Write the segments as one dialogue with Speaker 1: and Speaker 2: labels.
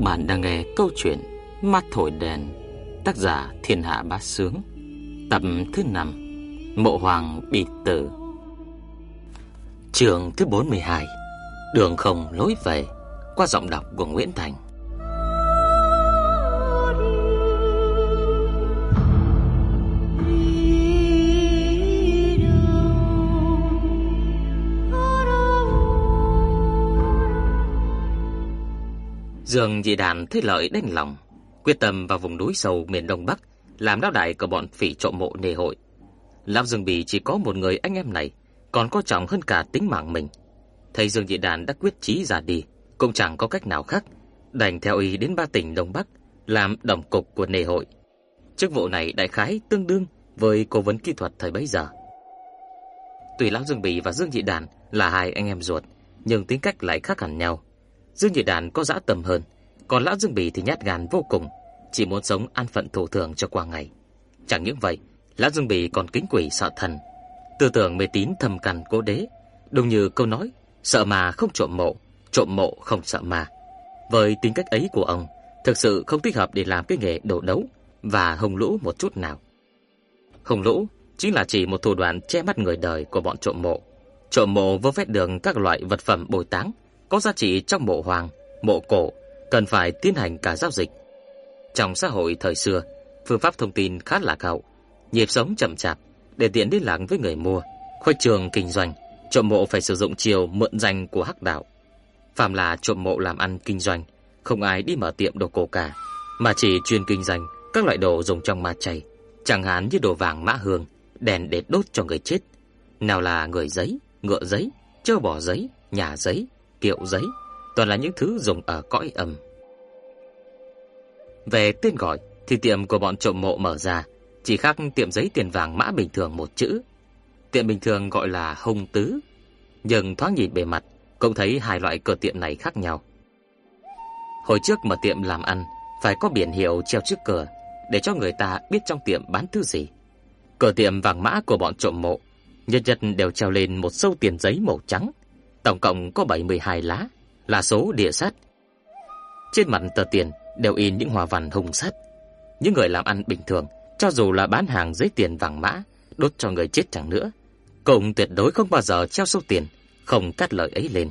Speaker 1: Các bạn đang nghe câu chuyện Mắt thổi đèn, Tác giả Thiên Hạ Bá Sướng, Tập thứ 5 Mộ Hoàng Bị Tử. Trường thứ 42 Đường không lối về, Qua giọng đọc của Nguyễn Thành. Dương Dị Đàn thấy lợi đành lòng, quyết tâm vào vùng núi sâu miền Đông Bắc làm lão đại của bọn phỉ trộm mộ nề hội. Lão Dương Bì chỉ có một người anh em này, còn có trọng hơn cả tính mạng mình. Thầy Dương Dị Đàn đã quyết chí ra đi, cũng chẳng có cách nào khác, đành theo ý đến ba tỉnh Đông Bắc làm đồng cục của nề hội. Chức vụ này đại khái tương đương với cố vấn kỹ thuật thời bấy giờ. Tuy lão Dương Bì và Dương Dị Đàn là hai anh em ruột, nhưng tính cách lại khác hẳn nhau. Dương Nhị Đàn có dã tầm hơn, còn lão Dương Bì thì nhát gan vô cùng, chỉ muốn sống an phận thủ thường cho qua ngày. Chẳng những vậy, lão Dương Bì còn kính quỷ sợ thần, tư tưởng mê tín thầm cằn cố đế, đúng như câu nói, sợ mà không trộm mộ, trộm mộ không sợ mà. Với tính cách ấy của ông, thực sự không thích hợp để làm cái nghề đổ đấu và hồng lũ một chút nào. Hồng lũ chính là chỉ một thủ đoạn che mắt người đời của bọn trộm mộ. Trộm mộ vô vết đường các loại vật phẩm bồi táng có giá trị trong mộ hoàng, mộ cổ, cần phải tiến hành cả giao dịch. Trong xã hội thời xưa, phương pháp thông tin khá lạc hậu, nhịp sống chậm chạp để tiện liên lạc với người mua, khuếch trường kinh doanh, trộm mộ phải sử dụng chiều mượn danh của hắc đạo. Phạm là trộm mộ làm ăn kinh doanh, không ai đi mở tiệm đồ cổ cả, mà chỉ chuyên kinh doanh các loại đồ dùng trong ma chay, chẳng hạn như đồ vàng mã hương, đèn để đốt cho người chết. Nào là người giấy, ngựa giấy, châu bò giấy, nhà giấy, kiệu giấy, toàn là những thứ dùng ở cõi âm. Về tên gọi thì tiệm của bọn trộm mộ mở ra chỉ khác tiệm giấy tiền vàng mã bình thường một chữ. Tiệm bình thường gọi là hung Tứ, nhưng thoáng nhìn bề mặt cũng thấy hai loại cửa tiệm này khác nhau. Hồi trước mở tiệm làm ăn phải có biển hiệu treo trước cửa để cho người ta biết trong tiệm bán thứ gì. Cửa tiệm vàng mã của bọn trộm mộ, nhân nhật đều treo lên một sâu tiền giấy màu trắng, tổng cộng có 72 lá, là số địa sát. Trên mặt tờ tiền đều in những hoa văn hung sát. Những người làm ăn bình thường, cho dù là bán hàng giấy tiền vàng mã, đốt cho người chết chẳng nữa, cũng tuyệt đối không bao giờ treo số tiền, không cắt lợi ấy lên.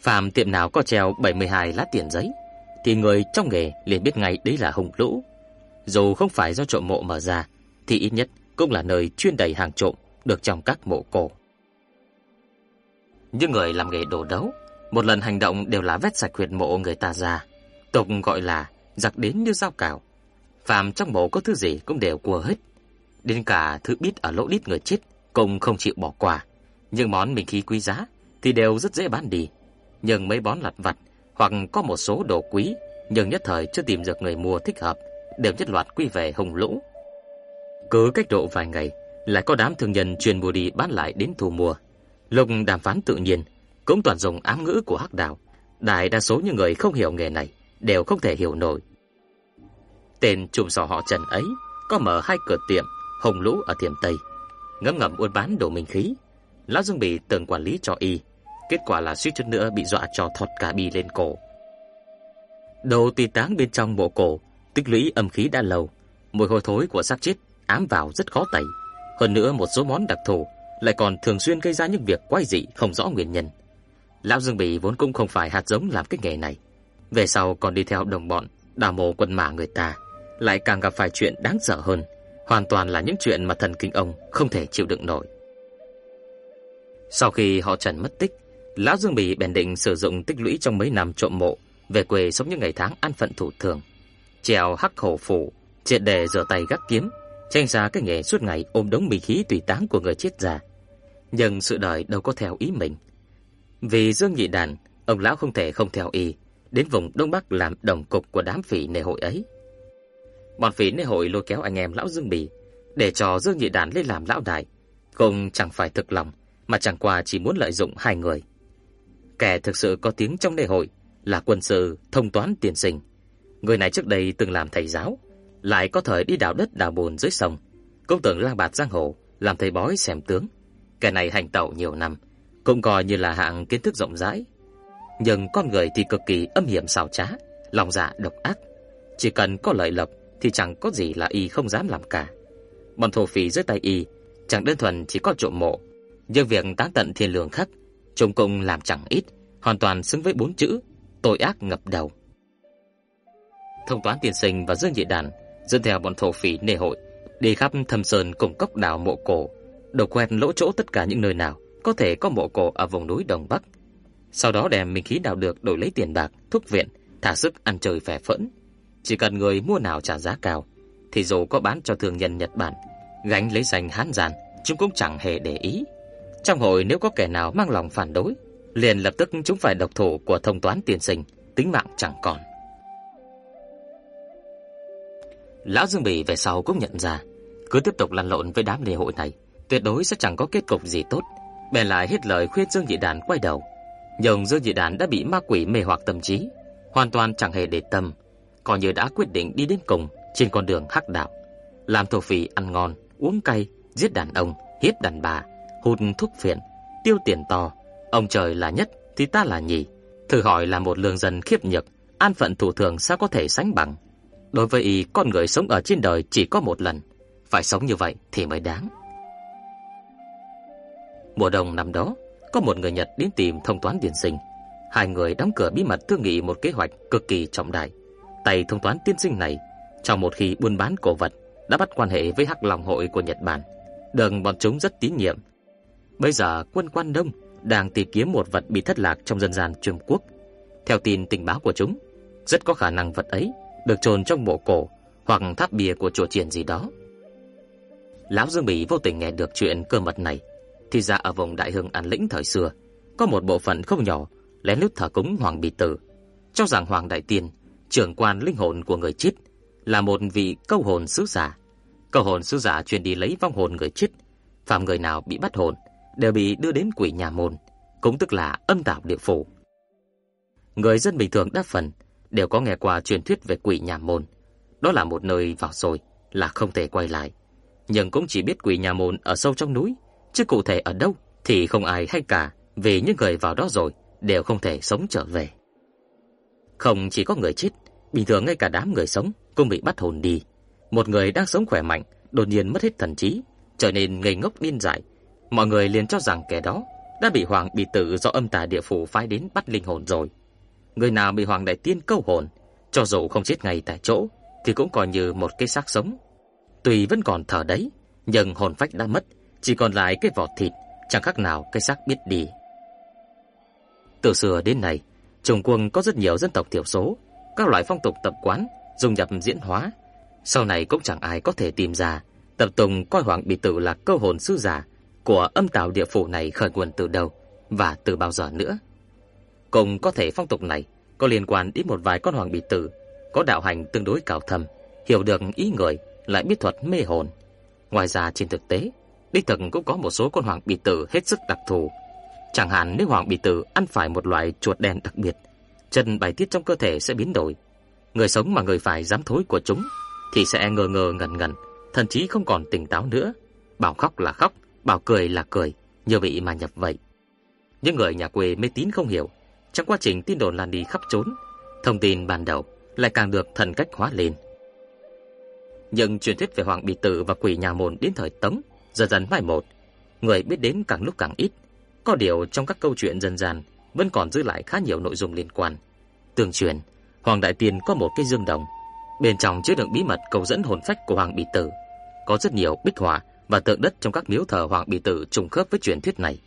Speaker 1: Phàm tiệm nào có treo 72 lá tiền giấy, thì người trong nghề liền biết ngay đấy là hùng lũ. Dù không phải do trộm mộ mở ra, thì ít nhất cũng là nơi chuyên đầy hàng trộm được trong các mộ cổ. Những người làm nghề đổ đấu, một lần hành động đều là vét sạch huyệt mộ người ta ra, tục gọi là giặc đến như dao cào. Phàm trong mộ có thứ gì cũng đều cua hết, đến cả thứ bít ở lỗ đít người chết cũng không chịu bỏ qua. Những món mình khí quý giá thì đều rất dễ bán đi, nhưng mấy món lặt vặt hoặc có một số đồ quý nhưng nhất thời chưa tìm được người mua thích hợp, đều nhất loạt quy về hùng lũ. Cứ cách độ vài ngày, lại có đám thương nhân chuyên mua đi bán lại đến thu mua. Lúc đàm phán tự nhiên cũng toàn dùng ám ngữ của hắc đạo, đại đa số những người không hiểu nghề này đều không thể hiểu nổi. Tên trùm sò họ Trần ấy có mở hai cửa tiệm Hồng Lũ ở Thiểm Tây, ngấm ngầm buôn bán đồ minh khí. Lão Dương Bỉ từng quản lý cho y, kết quả là suýt chút nữa bị dọa cho thọt cả bi lên cổ. đầu tỳ táng bên trong bộ cổ, tích lũy âm khí đã lâu, mùi hôi thối của xác chết ám vào rất khó tẩy. Hơn nữa một số món đặc thù lại còn thường xuyên gây ra những việc quái dị không rõ nguyên nhân. Lão Dương Bỉ vốn cũng không phải hạt giống làm cái nghề này, về sau còn đi theo đồng bọn đào mồ quân mã người ta, lại càng gặp phải chuyện đáng sợ hơn, hoàn toàn là những chuyện mà thần kinh ông không thể chịu đựng nổi. Sau khi họ Trần mất tích, lão Dương Bỉ bèn định sử dụng tích lũy trong mấy năm trộm mộ về quê sống những ngày tháng an phận thủ thường, trèo hắc hổ phủ, triệt đề rửa tay gác kiếm, tranh ra cái nghề suốt ngày ôm đống mì khí tùy táng của người chết già. Nhưng sự đời đâu có theo ý mình. Vì Dương Nhị Đàn, ông lão không thể không theo ý, đến vùng Đông Bắc làm đồng cục của đám phỉ nề hội ấy. Bọn phỉ nề hội lôi kéo anh em lão Dương Bì, để cho Dương Nhị Đàn lên làm lão đại, cùng chẳng phải thực lòng, mà chẳng qua chỉ muốn lợi dụng hai người. Kẻ thực sự có tiếng trong nề hội là quân sự thông toán tiền sinh. Người này trước đây từng làm thầy giáo, lại có thời đi đào đất đào bùn dưới sông, cũng tưởng lang bạt giang hồ, làm thầy bói xem tướng. Kẻ này hành tẩu nhiều năm, cũng coi như là hạng kiến thức rộng rãi. Nhưng con người thì cực kỳ âm hiểm xảo trá, lòng dạ độc ác, chỉ cần có lợi lộc thì chẳng có gì là y không dám làm cả. Bọn thổ phỉ dưới tay y chẳng đơn thuần chỉ có trộm mộ, nhưng việc tán tận thiên lương khắc, chúng cùng làm chẳng ít, hoàn toàn xứng với bốn chữ tội ác ngập đầu. Thông toán tiền sinh và Dương Nhị Đàn dẫn theo bọn thổ phỉ nề hội đi khắp thâm sơn cùng cốc đảo mộ cổ, đầu quen lỗ chỗ tất cả những nơi nào có thể có mộ cổ ở vùng núi Đông Bắc. Sau đó đem mình khí đào được đổi lấy tiền bạc, thuốc viện, thả sức ăn chơi vẻ phẫn. Chỉ cần người mua nào trả giá cao, thì dù có bán cho thương nhân Nhật Bản, gánh lấy danh hán giàn, chúng cũng chẳng hề để ý. Trong hội nếu có kẻ nào mang lòng phản đối, liền lập tức chúng phải độc thủ của thông toán tiền sinh, tính mạng chẳng còn. Lão Dương Bỉ về sau cũng nhận ra, cứ tiếp tục lăn lộn với đám lễ hội này, tuyệt đối sẽ chẳng có kết cục gì tốt. Bèn lại hết lời khuyên Dương dị Đàn quay đầu. Nhưng Dương dị Đàn đã bị ma quỷ mê hoặc tâm trí, hoàn toàn chẳng hề để tâm, coi như đã quyết định đi đến cùng trên con đường hắc đạo, làm thổ phỉ ăn ngon, uống cay, giết đàn ông, hiếp đàn bà, hút thuốc phiện, tiêu tiền to, ông trời là nhất thì ta là nhì. Thử hỏi là một lương dân khiếp nhược, an phận thủ thường sao có thể sánh bằng? Đối với y, con người sống ở trên đời chỉ có một lần, phải sống như vậy thì mới đáng. Mùa đông năm đó, có một người Nhật đến tìm thông toán điển sinh. Hai người đóng cửa bí mật thương nghị một kế hoạch cực kỳ trọng đại. Tay thông toán tiên sinh này, trong một khi buôn bán cổ vật, đã bắt quan hệ với Hắc Long hội của Nhật Bản. Đường bọn chúng rất tín nhiệm. Bây giờ quân quan Đông đang tìm kiếm một vật bị thất lạc trong dân gian Trung Quốc. Theo tin tình báo của chúng, rất có khả năng vật ấy được chôn trong mộ cổ hoặc tháp bia của chùa triển gì đó. Lão Dương Bỉ vô tình nghe được chuyện cơ mật này, thì ra ở vùng Đại Hưng An Lĩnh thời xưa, có một bộ phận không nhỏ lén lút thờ cúng Hoàng Bì Tử, cho rằng Hoàng Đại Tiên, trưởng quan linh hồn của người chết, là một vị câu hồn sứ giả. Câu hồn sứ giả chuyên đi lấy vong hồn người chết, phạm người nào bị bắt hồn đều bị đưa đến quỷ nhà môn, cũng tức là âm tảo địa phủ. Người dân bình thường đa phần đều có nghe qua truyền thuyết về quỷ nhà môn. Đó là một nơi vào rồi là không thể quay lại. Nhưng cũng chỉ biết quỷ nhà môn ở sâu trong núi, chứ cụ thể ở đâu thì không ai hay cả, vì những người vào đó rồi đều không thể sống trở về. Không chỉ có người chết, bình thường ngay cả đám người sống cũng bị bắt hồn đi. Một người đang sống khỏe mạnh, đột nhiên mất hết thần trí, trở nên ngây ngốc điên dại. Mọi người liền cho rằng kẻ đó đã bị hoàng bị tử do âm tà địa phủ phái đến bắt linh hồn rồi người nào bị Hoàng Đại Tiên câu hồn, cho dù không chết ngay tại chỗ, thì cũng coi như một cái xác sống. Tuy vẫn còn thở đấy, nhưng hồn phách đã mất, chỉ còn lại cái vỏ thịt, chẳng khác nào cái xác biết đi. Từ xưa đến nay, Trung Quân có rất nhiều dân tộc thiểu số, các loại phong tục tập quán dung nhập diễn hóa, sau này cũng chẳng ai có thể tìm ra tập tùng coi Hoàng Bị Tử là câu hồn sư giả của âm tạo địa phủ này khởi nguồn từ đâu và từ bao giờ nữa. Cùng có thể phong tục này có liên quan đến một vài con hoàng bị tử, có đạo hành tương đối cao thâm, hiểu được ý người, lại biết thuật mê hồn. Ngoài ra trên thực tế, đích thực cũng có một số con hoàng bì tử hết sức đặc thù. Chẳng hạn nếu hoàng bì tử ăn phải một loại chuột đen đặc biệt, chân bài tiết trong cơ thể sẽ biến đổi. Người sống mà người phải dám thối của chúng thì sẽ ngờ ngờ ngẩn ngẩn, thậm chí không còn tỉnh táo nữa. Bảo khóc là khóc, bảo cười là cười, như vị mà nhập vậy. Những người nhà quê mê tín không hiểu, trong quá trình tin đồn lan đi khắp trốn, thông tin ban đầu lại càng được thần cách hóa lên. Nhưng truyền thuyết về Hoàng Bì Tử và quỷ nhà môn đến thời Tống dần dần mai một, người biết đến càng lúc càng ít. Có điều trong các câu chuyện dân gian vẫn còn giữ lại khá nhiều nội dung liên quan. Tương truyền, Hoàng Đại Tiên có một cái dương đồng, bên trong chứa đựng bí mật cầu dẫn hồn phách của Hoàng bị Tử. Có rất nhiều bích họa và tượng đất trong các miếu thờ Hoàng bị Tử trùng khớp với truyền thuyết này.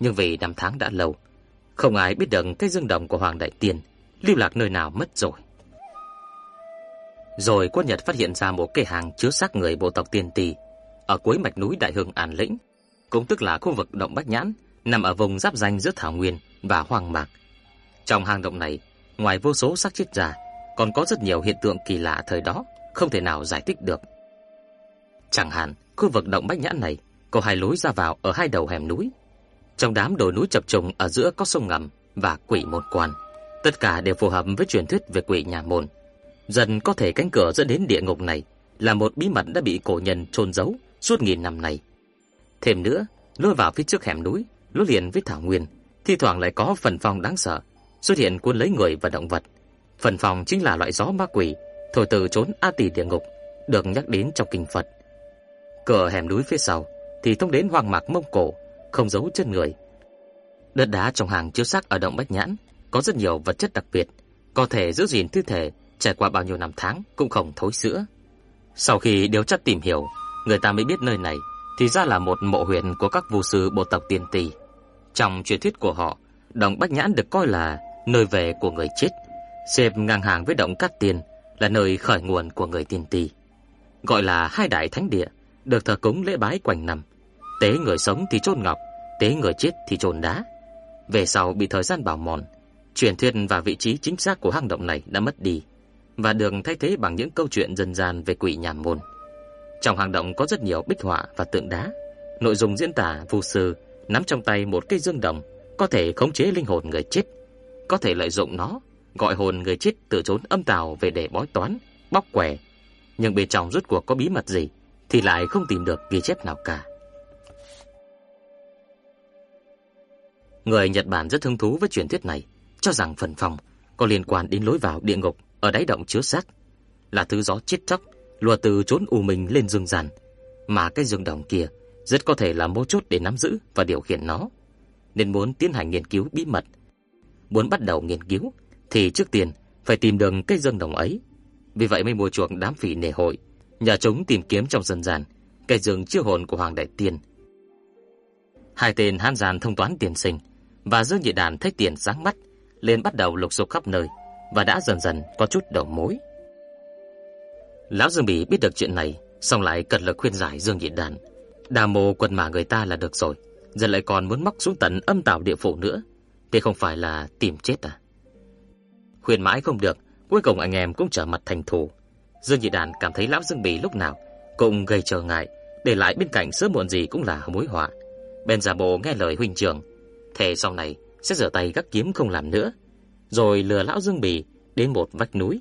Speaker 1: Nhưng vì năm tháng đã lâu, không ai biết được cái dương đồng của Hoàng Đại Tiên lưu lạc nơi nào mất rồi. Rồi quân Nhật phát hiện ra một cái hàng chứa xác người bộ tộc Tiên Tỳ ở cuối mạch núi Đại Hưng An Lĩnh, cũng tức là khu vực động Bách Nhãn, nằm ở vùng giáp danh giữa thảo nguyên và hoang mạc. Trong hang động này, ngoài vô số xác chết già, còn có rất nhiều hiện tượng kỳ lạ thời đó không thể nào giải thích được. Chẳng hạn, khu vực động Bách Nhãn này có hai lối ra vào ở hai đầu hẻm núi, trong đám đồi núi chập trùng ở giữa có sông ngầm và quỷ môn quan. Tất cả đều phù hợp với truyền thuyết về quỷ nhà môn. Dần có thể cánh cửa dẫn đến địa ngục này là một bí mật đã bị cổ nhân chôn giấu suốt nghìn năm nay. Thêm nữa, lối vào phía trước hẻm núi, lối liền với thảo nguyên, thi thoảng lại có phần phong đáng sợ, xuất hiện cuốn lấy người và động vật. Phần phòng chính là loại gió ma quỷ thổi từ trốn A Tỷ địa ngục được nhắc đến trong kinh Phật. Cửa hẻm núi phía sau thì thông đến hoang mạc Mông Cổ, không giấu chân người. Đất đá trong hàng chiếu xác ở động Bách Nhãn có rất nhiều vật chất đặc biệt, có thể giữ gìn thi thể trải qua bao nhiêu năm tháng cũng không thối sữa. Sau khi điều tra tìm hiểu, người ta mới biết nơi này thì ra là một mộ huyện của các vu sư bộ tộc tiên tỷ. Trong truyền thuyết của họ, động Bách Nhãn được coi là nơi về của người chết, xếp ngang hàng với động Cát Tiên là nơi khởi nguồn của người tiên tỷ. Gọi là hai đại thánh địa, được thờ cúng lễ bái quanh năm. Tế người sống thì chôn ngọc, tế người chết thì chôn đá. Về sau bị thời gian bào mòn, truyền thuyết và vị trí chính xác của hang động này đã mất đi và được thay thế bằng những câu chuyện dân gian về quỷ nhà môn. Trong hang động có rất nhiều bích họa và tượng đá. Nội dung diễn tả phù sư nắm trong tay một cây dương đồng, có thể khống chế linh hồn người chết, có thể lợi dụng nó gọi hồn người chết từ chốn âm tào về để bói toán, bóc quẻ. Nhưng bên trong rốt cuộc có bí mật gì thì lại không tìm được ghi chép nào cả. Người Nhật Bản rất hứng thú với truyền thuyết này, cho rằng phần phòng có liên quan đến lối vào địa ngục ở đáy động chứa xác, là thứ gió chết chóc lùa từ chốn u minh lên dương gian, mà cái dương đồng kia rất có thể là mấu chốt để nắm giữ và điều khiển nó, nên muốn tiến hành nghiên cứu bí mật. Muốn bắt đầu nghiên cứu thì trước tiên phải tìm được cái dương đồng ấy. Vì vậy mới mua chuộc đám phỉ nề hội, nhà chúng tìm kiếm trong dân gian cái dương chứa hồn của Hoàng Đại Tiên. Hai tên hán giàn thông toán tiền sinh và Dương Nhị Đàn thấy tiền sáng mắt, lên bắt đầu lục sục khắp nơi và đã dần dần có chút đầu mối. Lão Dương Bỉ biết được chuyện này, xong lại cật lực khuyên giải Dương Nhị Đàn. Đà mồ quần mà người ta là được rồi, giờ lại còn muốn móc xuống tận âm tảo địa phủ nữa, thì không phải là tìm chết à? Khuyên mãi không được, cuối cùng anh em cũng trở mặt thành thù. Dương Nhị Đàn cảm thấy lão Dương Bỉ lúc nào cũng gây trở ngại, để lại bên cạnh sớm muộn gì cũng là mối họa. Bên giả bộ nghe lời huynh trưởng, thề sau này sẽ rửa tay gác kiếm không làm nữa, rồi lừa lão Dương Bỉ đến một vách núi,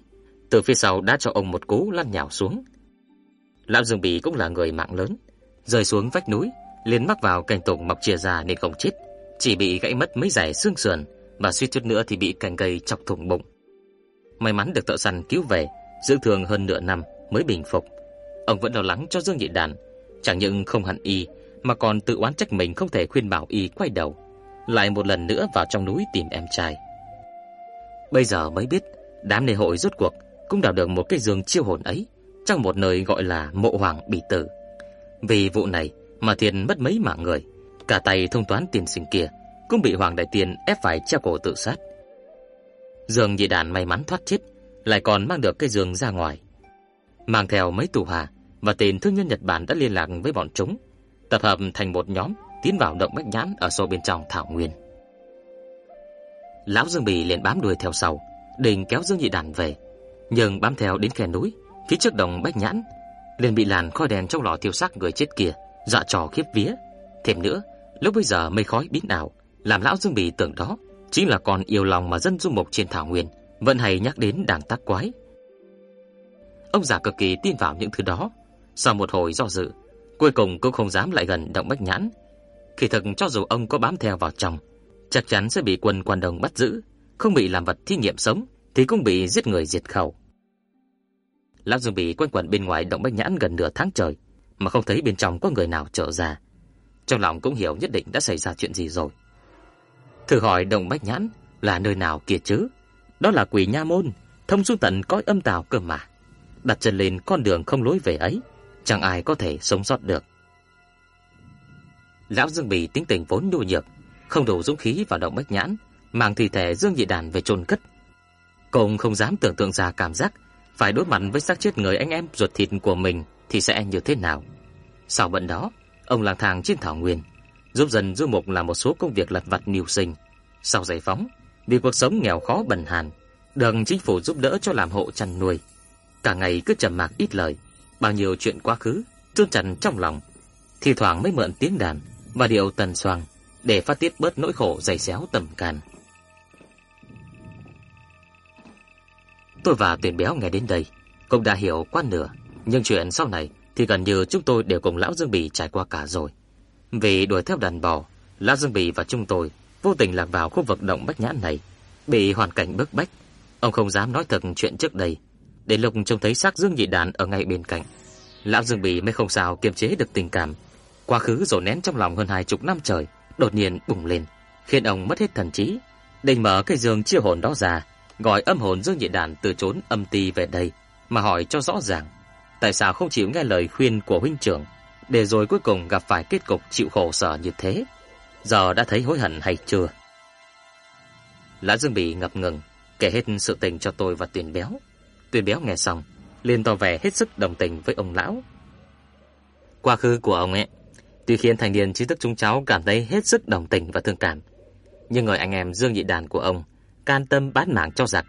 Speaker 1: từ phía sau đã cho ông một cú lăn nhào xuống. Lão Dương Bỉ cũng là người mạng lớn, rơi xuống vách núi, liền mắc vào cành tùng mọc chia ra nên không chết, chỉ bị gãy mất mấy dải xương sườn và suýt chút nữa thì bị cành cây chọc thủng bụng. May mắn được thợ săn cứu về, dưỡng thương hơn nửa năm mới bình phục. Ông vẫn lo lắng cho Dương Nhị Đàn, chẳng những không hận y mà còn tự oán trách mình không thể khuyên bảo y quay đầu, lại một lần nữa vào trong núi tìm em trai. Bây giờ mới biết, đám lễ hội rốt cuộc cũng đào được một cái giường chiêu hồn ấy trong một nơi gọi là Mộ Hoàng bị Tử. Vì vụ này mà Thiên mất mấy mạng người, cả tay thông toán tiền sinh kia cũng bị Hoàng Đại Tiên ép phải treo cổ tự sát. Dương Nhị Đàn may mắn thoát chết, lại còn mang được cái giường ra ngoài. Mang theo mấy tù hà và tên thương nhân Nhật Bản đã liên lạc với bọn chúng, tập hợp thành một nhóm tiến vào động Bách Nhãn ở sâu bên trong thảo nguyên. Lão Dương Bì liền bám đuôi theo sau, định kéo Dương Nhị Đàn về, nhưng bám theo đến khe núi, phía trước đồng Bách Nhãn, liền bị làn khói đèn trong lò thiêu xác người chết kia dọa trò khiếp vía. Thêm nữa, lúc bây giờ mây khói biến ảo, làm lão Dương Bì tưởng đó chính là con yêu lòng mà dân du mục trên thảo nguyên vẫn hay nhắc đến đàn tác quái. Ông già cực kỳ tin vào những thứ đó, sau một hồi do dự, cuối cùng cũng không dám lại gần động Bách Nhãn. Kỳ thực cho dù ông có bám theo vào trong, chắc chắn sẽ bị quân quan đồng bắt giữ, không bị làm vật thí nghiệm sống thì cũng bị giết người diệt khẩu. Lão Dương Bỉ quanh quẩn bên ngoài động Bách Nhãn gần nửa tháng trời mà không thấy bên trong có người nào trở ra. Trong lòng cũng hiểu nhất định đã xảy ra chuyện gì rồi. Thử hỏi động Bách Nhãn là nơi nào kia chứ? Đó là quỷ nha môn, thông xuống tận cõi âm tào cơ mà. Đặt chân lên con đường không lối về ấy, chẳng ai có thể sống sót được. Lão Dương Bỉ tính tình vốn nhu nhược, không đủ dũng khí vào động Bách Nhãn, mang thi thể Dương Nhị Đàn về chôn cất. Cũng không dám tưởng tượng ra cảm giác phải đối mặt với xác chết người anh em ruột thịt của mình thì sẽ như thế nào. Sau bận đó, ông lang thang trên thảo nguyên, giúp dần du mục làm một số công việc lặt vặt mưu sinh. Sau giải phóng, vì cuộc sống nghèo khó bần hàn, được chính phủ giúp đỡ cho làm hộ chăn nuôi. Cả ngày cứ trầm mặc ít lời, bao nhiêu chuyện quá khứ chôn chặt trong lòng, thi thoảng mới mượn tiếng đàn và điệu tần xoang để phát tiết bớt nỗi khổ dày xéo tầm can. Tôi và Tiền Béo nghe đến đây cũng đã hiểu qua nửa, nhưng chuyện sau này thì gần như chúng tôi đều cùng lão Dương Bì trải qua cả rồi. Vì đuổi theo đàn bò, lão Dương Bì và chúng tôi vô tình lạc vào khu vực động Bách Nhãn này, bị hoàn cảnh bức bách, Ông không dám nói thật chuyện trước đây, để lúc trông thấy xác Dương Nhị Đàn ở ngay bên cạnh, lão Dương Bỉ mới không sao kiềm chế được tình cảm, quá khứ rồi nén trong lòng hơn hai chục năm trời, đột nhiên bùng lên, khiến ông mất hết thần trí. Định mở cái giường chiêu hồn đó ra, gọi âm hồn Dương Nhị Đàn từ trốn âm ti về đây, mà hỏi cho rõ ràng, tại sao không chịu nghe lời khuyên của huynh trưởng, để rồi cuối cùng gặp phải kết cục chịu khổ sở như thế. Giờ đã thấy hối hận hay chưa? Lã Dương Bỉ ngập ngừng, kể hết sự tình cho tôi và Tuyền Béo. Tuyền Béo nghe xong, liền tỏ vẻ hết sức đồng tình với ông lão. Quá khứ của ông ấy, tuy khiến thành niên trí thức chúng cháu cảm thấy hết sức đồng tình và thương cảm, nhưng người anh em Dương Nhị Đàn của ông can tâm bán mạng cho giặc,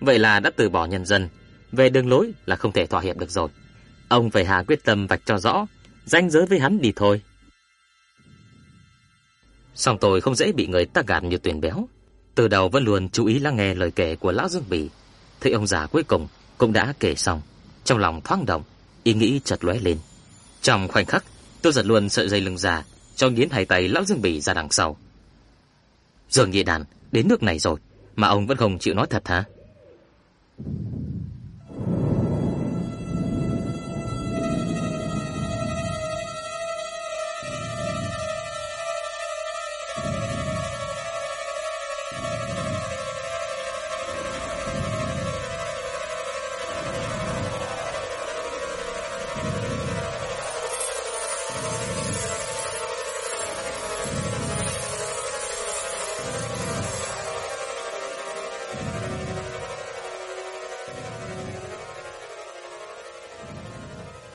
Speaker 1: vậy là đã từ bỏ nhân dân, về đường lối là không thể thỏa hiệp được rồi. Ông phải hạ quyết tâm vạch cho rõ, danh giới với hắn đi thôi. Song tôi không dễ bị người ta gạt như tuyển Béo, từ đầu vẫn luôn chú ý lắng nghe lời kể của lão Dương Bỉ, thấy ông già cuối cùng cũng đã kể xong, trong lòng thoáng động, ý nghĩ chợt lóe lên. Trong khoảnh khắc, tôi giật luôn sợi dây lưng già, cho nghiến hai tay lão Dương Bỉ ra đằng sau. Dường Nhị Đàn đến nước này rồi, mà ông vẫn không chịu nói thật hả?